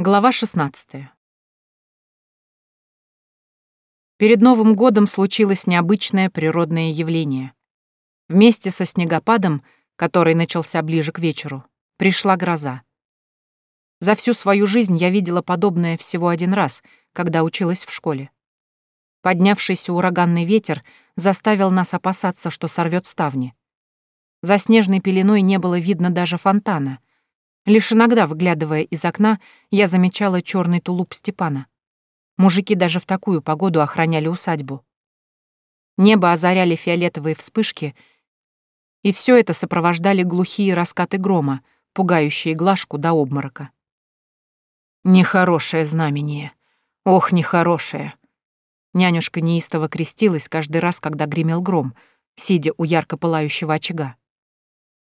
Глава 16. Перед Новым годом случилось необычное природное явление. Вместе со снегопадом, который начался ближе к вечеру, пришла гроза. За всю свою жизнь я видела подобное всего один раз, когда училась в школе. Поднявшийся ураганный ветер заставил нас опасаться, что сорвет ставни. За снежной пеленой не было видно даже фонтана — Лишь иногда, выглядывая из окна, я замечала черный тулуп Степана. Мужики даже в такую погоду охраняли усадьбу. Небо озаряли фиолетовые вспышки, и все это сопровождали глухие раскаты грома, пугающие Глашку до обморока. «Нехорошее знамение! Ох, нехорошее!» Нянюшка неистово крестилась каждый раз, когда гремел гром, сидя у ярко пылающего очага.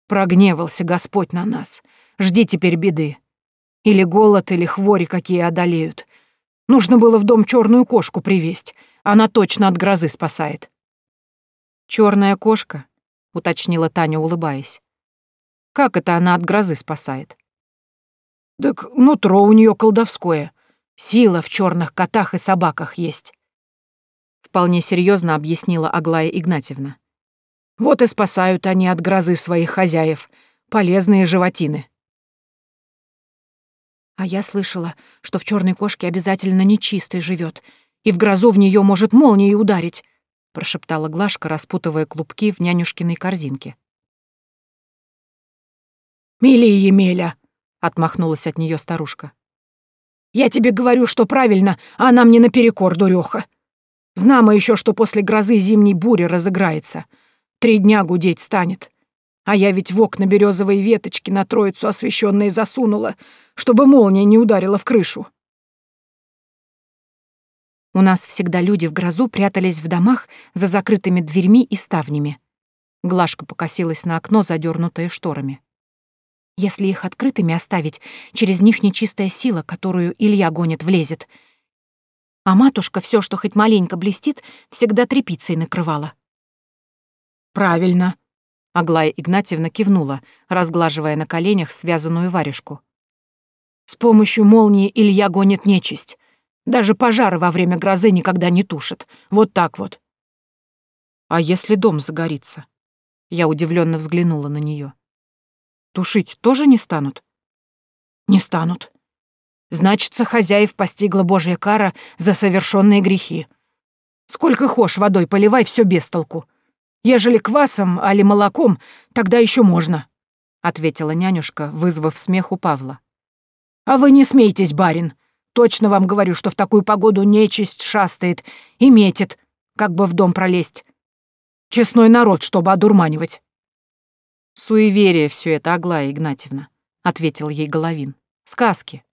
«Прогневался Господь на нас!» Жди теперь беды. Или голод, или хвори какие одолеют. Нужно было в дом черную кошку привезть. Она точно от грозы спасает. Черная кошка, уточнила Таня, улыбаясь. Как это она от грозы спасает? Так нутро у нее колдовское. Сила в черных котах и собаках есть. Вполне серьезно объяснила Аглая Игнатьевна. Вот и спасают они от грозы своих хозяев, полезные животины. А я слышала, что в черной кошке обязательно нечистый живет, и в грозу в нее может молнией ударить, прошептала Глашка, распутывая клубки в нянюшкиной корзинке. «Мили Емеля!» — отмахнулась от нее старушка. «Я тебе говорю, что правильно, а она мне наперекор, дуреха. Знамо еще, что после грозы зимней бури разыграется. Три дня гудеть станет. А я ведь в окна березовые веточки на троицу освещенные засунула, чтобы молния не ударила в крышу. У нас всегда люди в грозу прятались в домах за закрытыми дверьми и ставнями. Глашка покосилась на окно, задернутое шторами. Если их открытыми оставить, через них нечистая сила, которую Илья гонит, влезет. А матушка все, что хоть маленько блестит, всегда тряпицей накрывала. «Правильно», Аглая Игнатьевна кивнула, разглаживая на коленях связанную варежку. «С помощью молнии Илья гонит нечисть. Даже пожары во время грозы никогда не тушит. Вот так вот». «А если дом загорится?» Я удивленно взглянула на нее. «Тушить тоже не станут?» «Не станут. Значится, хозяев постигла божья кара за совершенные грехи. Сколько хошь водой поливай, все без толку. Ежели квасом, али молоком, тогда еще можно», — ответила нянюшка, вызвав смех у Павла. «А вы не смейтесь, барин. Точно вам говорю, что в такую погоду нечисть шастает и метит, как бы в дом пролезть. Честной народ, чтобы одурманивать». «Суеверие все это, Аглая Игнатьевна», — ответил ей Головин. «Сказки».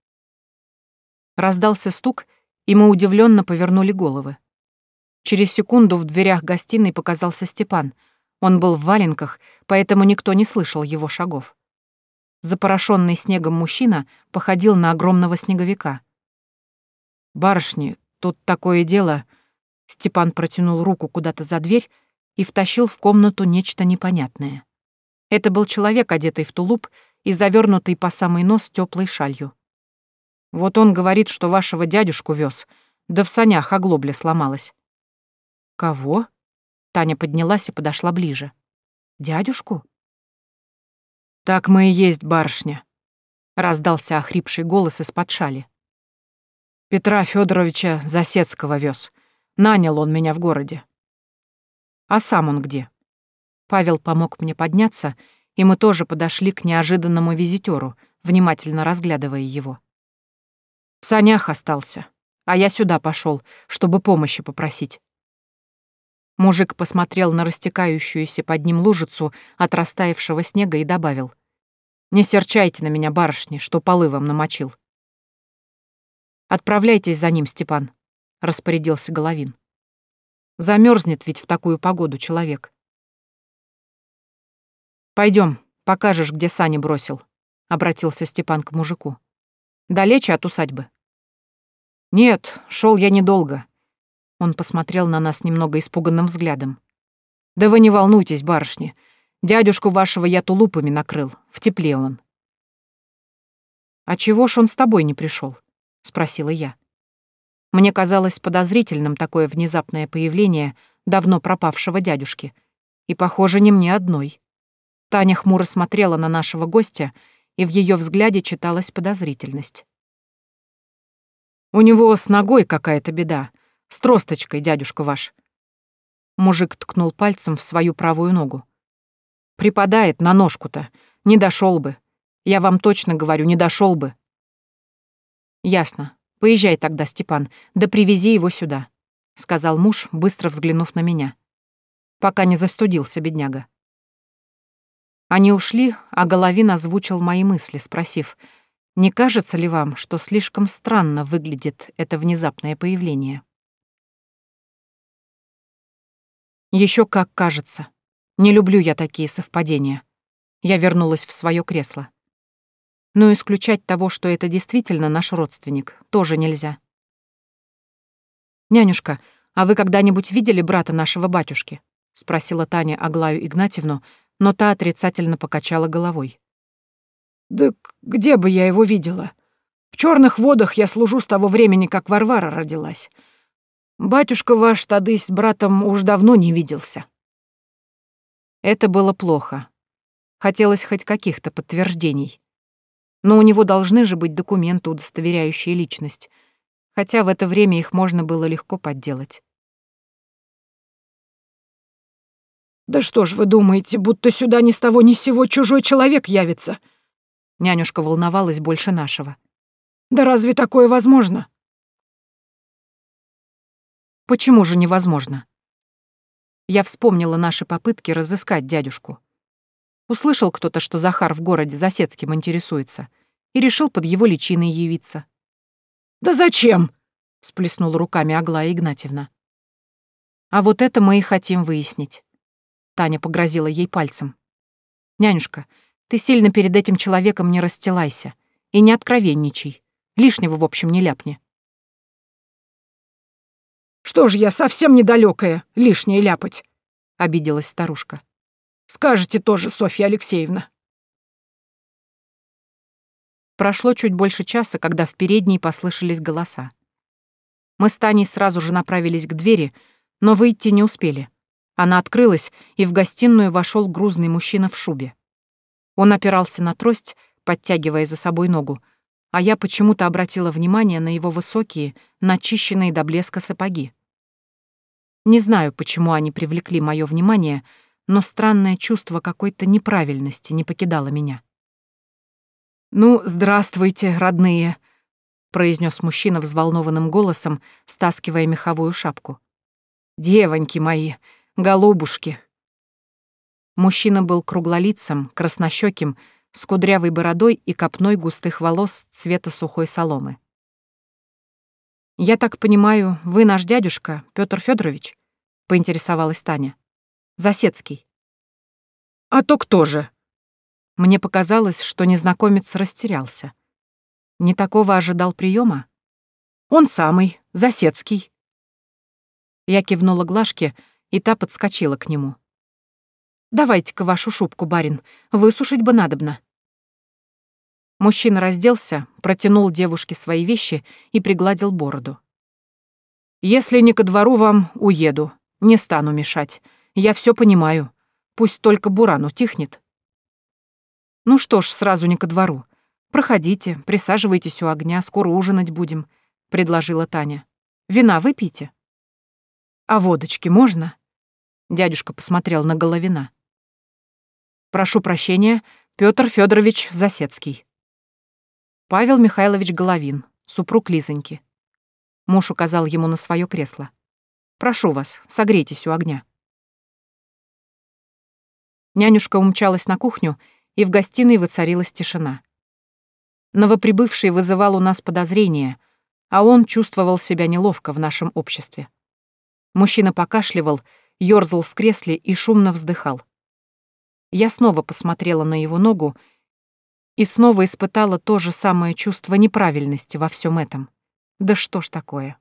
Раздался стук, и мы удивленно повернули головы. Через секунду в дверях гостиной показался Степан. Он был в валенках, поэтому никто не слышал его шагов. Запорошенный снегом мужчина походил на огромного снеговика. «Барышни, тут такое дело...» Степан протянул руку куда-то за дверь и втащил в комнату нечто непонятное. Это был человек, одетый в тулуп и завернутый по самый нос теплой шалью. Вот он говорит, что вашего дядюшку вез, да в санях оглобля сломалась. «Кого?» Таня поднялась и подошла ближе. «Дядюшку?» «Так мы и есть, барышня», — раздался охрипший голос из-под шали. «Петра Федоровича Засецкого вез. Нанял он меня в городе». «А сам он где?» Павел помог мне подняться, и мы тоже подошли к неожиданному визитеру, внимательно разглядывая его. В санях остался, а я сюда пошел, чтобы помощи попросить. Мужик посмотрел на растекающуюся под ним лужицу от растаявшего снега и добавил. «Не серчайте на меня, барышни, что полы вам намочил». «Отправляйтесь за ним, Степан», — распорядился Головин. Замерзнет ведь в такую погоду человек. Пойдем, покажешь, где сани бросил», — обратился Степан к мужику. «Далече от усадьбы?» «Нет, шел я недолго. Он посмотрел на нас немного испуганным взглядом. «Да вы не волнуйтесь, барышни. Дядюшку вашего я тулупами накрыл. В тепле он». «А чего ж он с тобой не пришел? спросила я. Мне казалось подозрительным такое внезапное появление давно пропавшего дядюшки. И, похоже, не мне одной. Таня хмуро смотрела на нашего гостя, и в ее взгляде читалась подозрительность. «У него с ногой какая-то беда. С тросточкой, дядюшка ваш». Мужик ткнул пальцем в свою правую ногу. «Припадает на ножку-то. Не дошел бы. Я вам точно говорю, не дошел бы». «Ясно. Поезжай тогда, Степан, да привези его сюда», — сказал муж, быстро взглянув на меня. Пока не застудился бедняга. Они ушли, а Головин озвучил мои мысли, спросив, не кажется ли вам, что слишком странно выглядит это внезапное появление? Еще как кажется. Не люблю я такие совпадения. Я вернулась в свое кресло но исключать того, что это действительно наш родственник, тоже нельзя. «Нянюшка, а вы когда-нибудь видели брата нашего батюшки?» — спросила Таня Аглаю Игнатьевну, но та отрицательно покачала головой. «Да где бы я его видела? В черных водах я служу с того времени, как Варвара родилась. Батюшка ваш тады с братом уж давно не виделся». Это было плохо. Хотелось хоть каких-то подтверждений. Но у него должны же быть документы, удостоверяющие личность. Хотя в это время их можно было легко подделать. «Да что ж вы думаете, будто сюда ни с того ни с сего чужой человек явится?» Нянюшка волновалась больше нашего. «Да разве такое возможно?» «Почему же невозможно?» Я вспомнила наши попытки разыскать дядюшку. Услышал кто-то, что Захар в городе Засецким интересуется, и решил под его личиной явиться. «Да зачем?» — сплеснула руками Аглая Игнатьевна. «А вот это мы и хотим выяснить». Таня погрозила ей пальцем. «Нянюшка, ты сильно перед этим человеком не расстилайся и не откровенничай. Лишнего, в общем, не ляпни». «Что ж я совсем недалекая, лишнее ляпать?» — обиделась старушка. Скажете тоже, Софья Алексеевна. Прошло чуть больше часа, когда в передней послышались голоса. Мы с Таней сразу же направились к двери, но выйти не успели. Она открылась, и в гостиную вошел грузный мужчина в шубе. Он опирался на трость, подтягивая за собой ногу, а я почему-то обратила внимание на его высокие, начищенные до блеска сапоги. Не знаю, почему они привлекли мое внимание — но странное чувство какой-то неправильности не покидало меня. «Ну, здравствуйте, родные», — произнес мужчина взволнованным голосом, стаскивая меховую шапку. «Девоньки мои, голубушки». Мужчина был круглолицем, краснощеким, с кудрявой бородой и копной густых волос цвета сухой соломы. «Я так понимаю, вы наш дядюшка, Петр Федорович? Поинтересовалась Таня. Засецкий. А то кто же? Мне показалось, что незнакомец растерялся. Не такого ожидал приема? Он самый, Засецкий. Я кивнула Глашке, и та подскочила к нему. «Давайте-ка вашу шубку, барин, высушить бы надобно». Мужчина разделся, протянул девушке свои вещи и пригладил бороду. «Если не ко двору вам, уеду. Не стану мешать. Я все понимаю. Пусть только буран утихнет. Ну что ж, сразу не ко двору. Проходите, присаживайтесь у огня, скоро ужинать будем, предложила Таня. Вина выпейте. А водочки можно? Дядюшка посмотрел на Головина. Прошу прощения, Петр Федорович Засецкий. Павел Михайлович Головин, супруг Лизоньки. Муж указал ему на свое кресло. Прошу вас, согрейтесь у огня. Нянюшка умчалась на кухню, и в гостиной воцарилась тишина. Новоприбывший вызывал у нас подозрения, а он чувствовал себя неловко в нашем обществе. Мужчина покашливал, ёрзал в кресле и шумно вздыхал. Я снова посмотрела на его ногу и снова испытала то же самое чувство неправильности во всем этом. Да что ж такое?